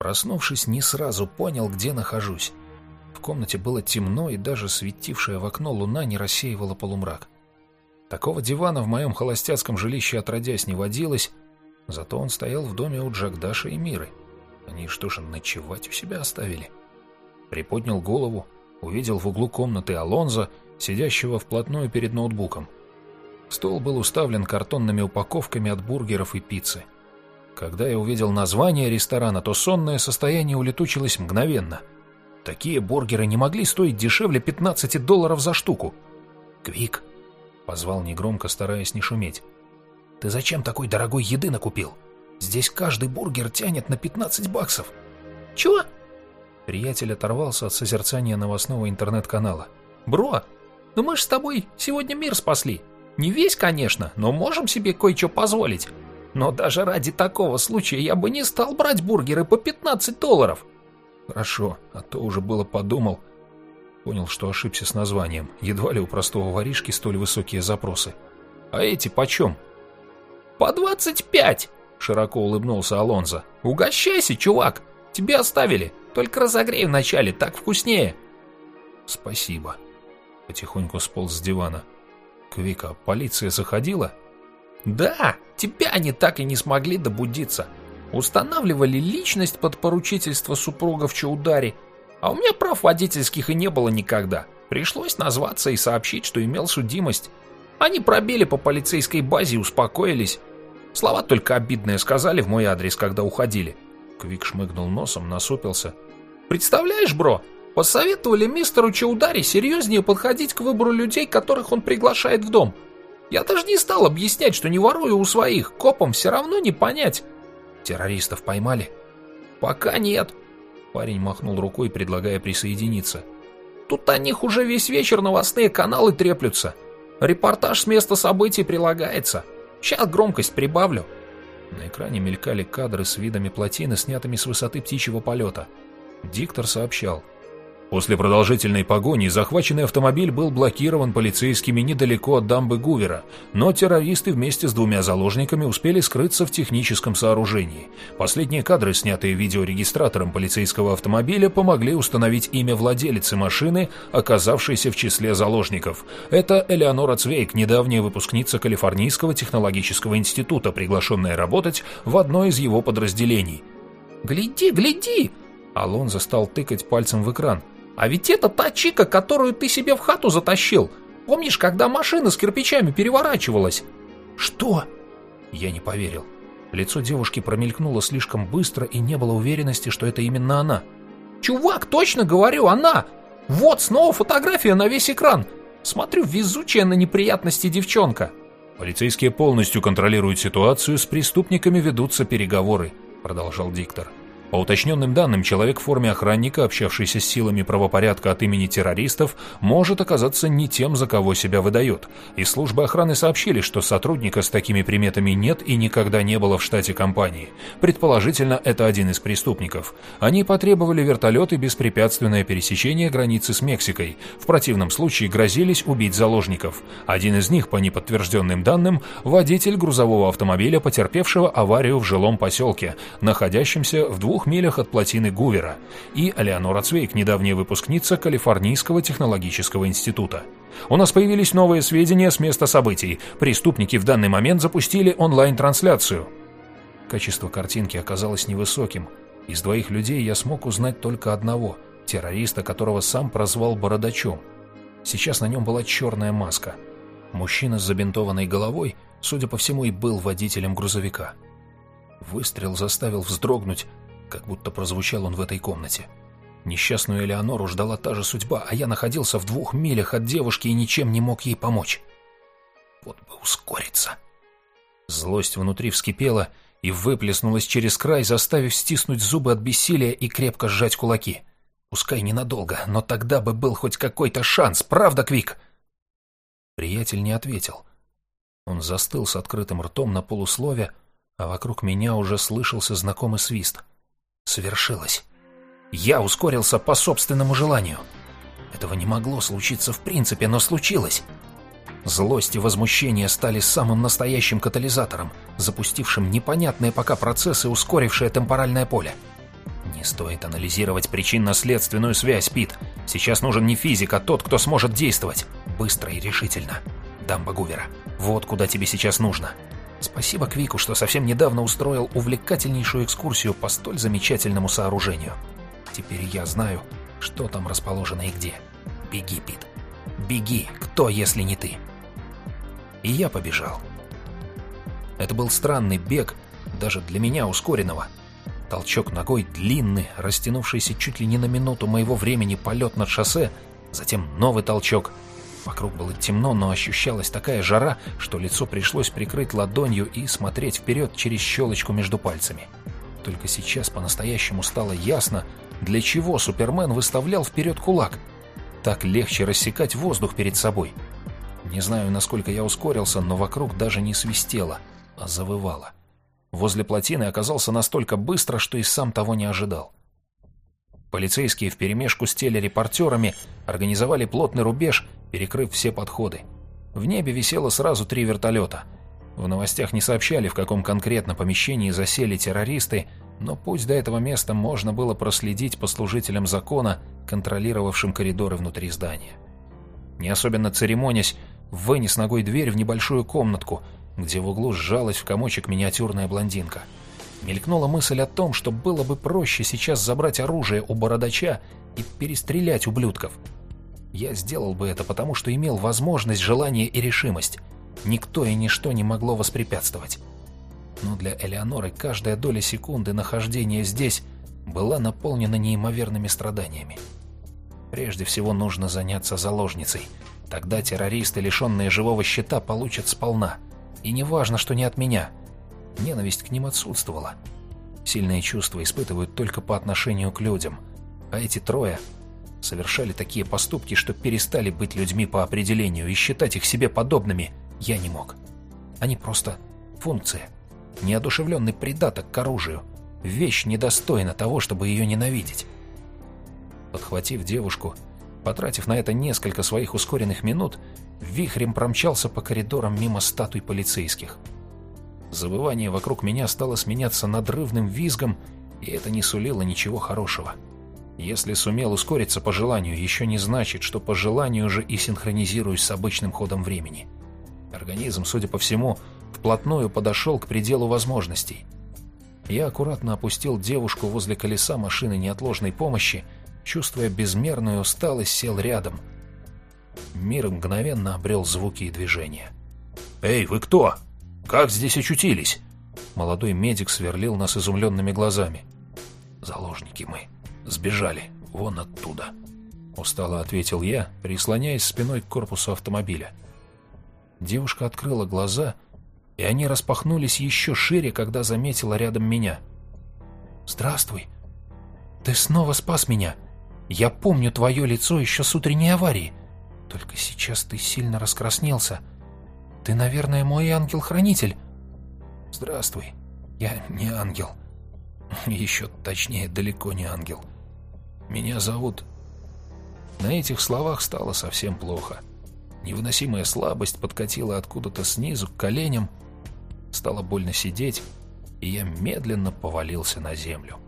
Проснувшись, не сразу понял, где нахожусь. В комнате было темно, и даже светившая в окно луна не рассеивала полумрак. Такого дивана в моем холостяцком жилище отродясь не водилось, зато он стоял в доме у Джагдаша и Миры. Они что же, ночевать у себя оставили? Приподнял голову, увидел в углу комнаты Алонзо, сидящего вплотную перед ноутбуком. Стол был уставлен картонными упаковками от бургеров и пиццы. Когда я увидел название ресторана, то сонное состояние улетучилось мгновенно. Такие бургеры не могли стоить дешевле 15 долларов за штуку. «Квик!» — позвал негромко, стараясь не шуметь. «Ты зачем такой дорогой еды накупил? Здесь каждый бургер тянет на 15 баксов». «Чего?» Приятель оторвался от созерцания новостного интернет-канала. «Бро, ну мы ж с тобой сегодня мир спасли. Не весь, конечно, но можем себе кое-что позволить. Но даже ради такого случая я бы не стал брать бургеры по 15 долларов. Хорошо, а то уже было подумал. Понял, что ошибся с названием. Едва ли у простого воришки столь высокие запросы. А эти почем? По 25, широко улыбнулся Алонзо. Угощайся, чувак. Тебе оставили. Только разогрей вначале, так вкуснее. Спасибо. Потихоньку сполз с дивана. Квика, полиция заходила? Да, тебя они так и не смогли добудиться. Устанавливали личность под поручительство супруга в Чаударе, а у меня прав водительских и не было никогда. Пришлось назваться и сообщить, что имел судимость. Они пробили по полицейской базе и успокоились. Слова только обидные сказали в мой адрес, когда уходили. Квик шмыгнул носом, насупился. «Представляешь, бро, посоветовали мистеру Чаудари серьезнее подходить к выбору людей, которых он приглашает в дом. Я даже не стал объяснять, что не ворую у своих, копам все равно не понять. Террористов поймали? Пока нет. Парень махнул рукой, предлагая присоединиться. Тут о них уже весь вечер новостные каналы треплются. Репортаж с места событий прилагается. Сейчас громкость прибавлю. На экране мелькали кадры с видами плотины, снятыми с высоты птичьего полета. Диктор сообщал – После продолжительной погони захваченный автомобиль был блокирован полицейскими недалеко от дамбы Гувера, но террористы вместе с двумя заложниками успели скрыться в техническом сооружении. Последние кадры, снятые видеорегистратором полицейского автомобиля, помогли установить имя владелицы машины, оказавшейся в числе заложников. Это Элеонора Цвейк, недавняя выпускница Калифорнийского технологического института, приглашенная работать в одно из его подразделений. «Гляди, гляди!» Алонзо стал тыкать пальцем в экран. А ведь это та чика, которую ты себе в хату затащил. Помнишь, когда машина с кирпичами переворачивалась? Что? Я не поверил. Лицо девушки промелькнуло слишком быстро, и не было уверенности, что это именно она. Чувак, точно говорю, она! Вот снова фотография на весь экран. Смотрю, везучая на неприятности девчонка. Полицейские полностью контролируют ситуацию, с преступниками ведутся переговоры, продолжал диктор. По уточненным данным, человек в форме охранника, общавшийся с силами правопорядка от имени террористов, может оказаться не тем, за кого себя выдает. И службы охраны сообщили, что сотрудника с такими приметами нет и никогда не было в штате компании. Предположительно, это один из преступников. Они потребовали вертолет и беспрепятственное пересечение границы с Мексикой. В противном случае грозились убить заложников. Один из них, по неподтвержденным данным, водитель грузового автомобиля, потерпевшего аварию в жилом поселке, находящемся в двух двух милях от плотины Гувера, и Алеонора Цвейк, недавняя выпускница Калифорнийского технологического института. У нас появились новые сведения с места событий. Преступники в данный момент запустили онлайн-трансляцию. Качество картинки оказалось невысоким. Из двоих людей я смог узнать только одного – террориста, которого сам прозвал Бородачом. Сейчас на нем была черная маска. Мужчина с забинтованной головой, судя по всему, и был водителем грузовика. Выстрел заставил вздрогнуть, как будто прозвучал он в этой комнате. Несчастную Элеонору ждала та же судьба, а я находился в двух милях от девушки и ничем не мог ей помочь. Вот бы ускориться. Злость внутри вскипела и выплеснулась через край, заставив стиснуть зубы от бессилия и крепко сжать кулаки. Пускай ненадолго, но тогда бы был хоть какой-то шанс, правда, Квик? Приятель не ответил. Он застыл с открытым ртом на полуслове, а вокруг меня уже слышался знакомый свист — Свершилось. Я ускорился по собственному желанию. Этого не могло случиться в принципе, но случилось. Злость и возмущение стали самым настоящим катализатором, запустившим непонятные пока процессы, ускорившие темпоральное поле. Не стоит анализировать причинно-следственную связь, Пит. Сейчас нужен не физик, а тот, кто сможет действовать. Быстро и решительно. Дамба Гувера, вот куда тебе сейчас нужно. Спасибо Квику, что совсем недавно устроил увлекательнейшую экскурсию по столь замечательному сооружению. Теперь я знаю, что там расположено и где. Беги, Пит. Беги, кто, если не ты? И я побежал. Это был странный бег, даже для меня ускоренного. Толчок ногой длинный, растянувшийся чуть ли не на минуту моего времени полет над шоссе, затем новый толчок. Вокруг было темно, но ощущалась такая жара, что лицо пришлось прикрыть ладонью и смотреть вперед через щелочку между пальцами. Только сейчас по-настоящему стало ясно, для чего Супермен выставлял вперед кулак. Так легче рассекать воздух перед собой. Не знаю, насколько я ускорился, но вокруг даже не свистело — а завывало. Возле плотины оказался настолько быстро, что и сам того не ожидал. Полицейские вперемешку с телерепортерами организовали плотный рубеж, перекрыв все подходы. В небе висело сразу три вертолета. В новостях не сообщали, в каком конкретно помещении засели террористы, но путь до этого места можно было проследить по служителям закона, контролировавшим коридоры внутри здания. Не особенно церемонясь, вынес ногой дверь в небольшую комнатку – где в углу сжалась в комочек миниатюрная блондинка. Мелькнула мысль о том, что было бы проще сейчас забрать оружие у бородача и перестрелять ублюдков. Я сделал бы это, потому что имел возможность, желание и решимость. Никто и ничто не могло воспрепятствовать. Но для Элеоноры каждая доля секунды нахождения здесь была наполнена неимоверными страданиями. Прежде всего нужно заняться заложницей. Тогда террористы, лишенные живого щита, получат сполна — и не важно, что не от меня. Ненависть к ним отсутствовала. Сильные чувства испытывают только по отношению к людям. А эти трое совершали такие поступки, что перестали быть людьми по определению, и считать их себе подобными я не мог. Они просто функция. Неодушевленный придаток к оружию. Вещь недостойна того, чтобы ее ненавидеть. Подхватив девушку, потратив на это несколько своих ускоренных минут, вихрем промчался по коридорам мимо статуй полицейских. Забывание вокруг меня стало сменяться надрывным визгом, и это не сулило ничего хорошего. Если сумел ускориться по желанию, еще не значит, что по желанию же и синхронизируюсь с обычным ходом времени. Организм, судя по всему, вплотную подошел к пределу возможностей. Я аккуратно опустил девушку возле колеса машины неотложной помощи, чувствуя безмерную усталость, сел рядом — Мир мгновенно обрел звуки и движения. «Эй, вы кто? Как здесь очутились?» Молодой медик сверлил нас изумленными глазами. «Заложники мы. Сбежали. Вон оттуда», — устало ответил я, прислоняясь спиной к корпусу автомобиля. Девушка открыла глаза, и они распахнулись еще шире, когда заметила рядом меня. «Здравствуй. Ты снова спас меня. Я помню твое лицо еще с утренней аварии. Только сейчас ты сильно раскраснелся. Ты, наверное, мой ангел-хранитель. Здравствуй. Я не ангел. Еще точнее, далеко не ангел. Меня зовут... На этих словах стало совсем плохо. Невыносимая слабость подкатила откуда-то снизу к коленям. Стало больно сидеть, и я медленно повалился на землю.